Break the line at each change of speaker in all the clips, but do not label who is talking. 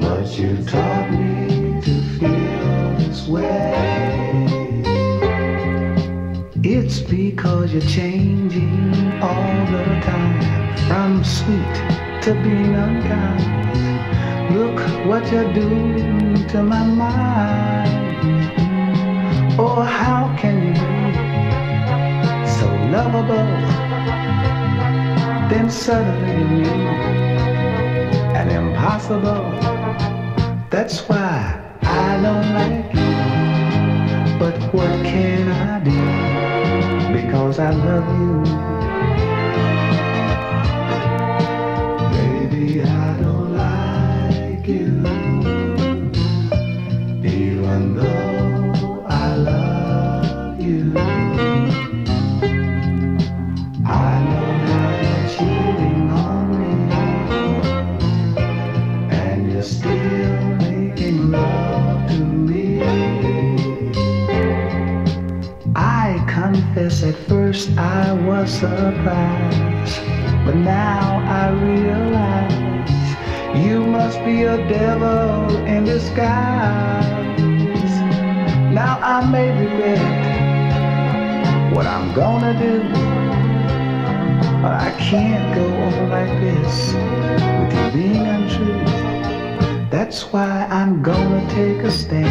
But you taught me to feel this way. It's because you're changing all the time from sweet to being unkind. Look what you're doing to my mind. Oh, how can you be so lovable? Then suddenly you meet an impossible. That's why I don't like you. But what can I do? Because I love you. Still making love to me. I confess at first I was surprised, but now I realize you must be a devil in disguise. Now I may regret what I'm gonna do, but I can't go on like this That's why I'm gonna take a stand.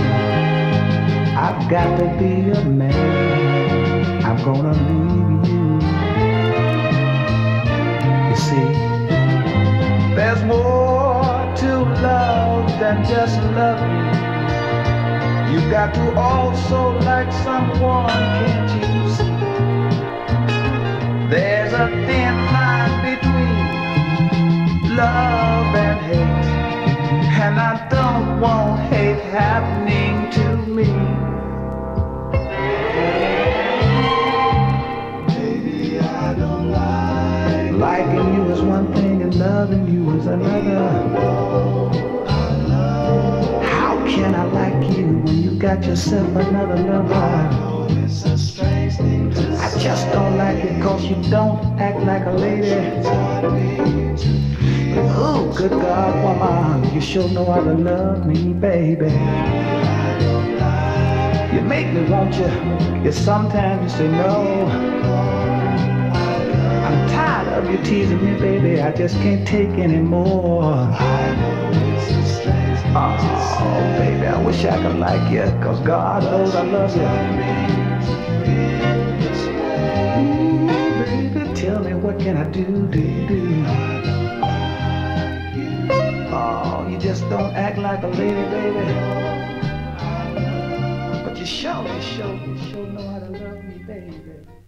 I've got to be a man. I'm gonna leave you. You see, there's more to love than just loving. You've got to also like someone, can't you see? There's a thin line between love is one thing and loving you is another. How can I like you when you got yourself another lover? I just don't like it cause you don't act like a lady. Oh, good God, woman, you sure know how to love me, baby. You make me want you, yet sometimes you say no. I'm tired of you teasing me, baby, I just can't take anymore. Oh, baby, I wish I could like you, cause God knows I love you. Ooh, mm, baby, tell me what can I do, do, do? Oh, you just don't act like a lady, baby. But you sure, you sure, you sure know how to love me, baby.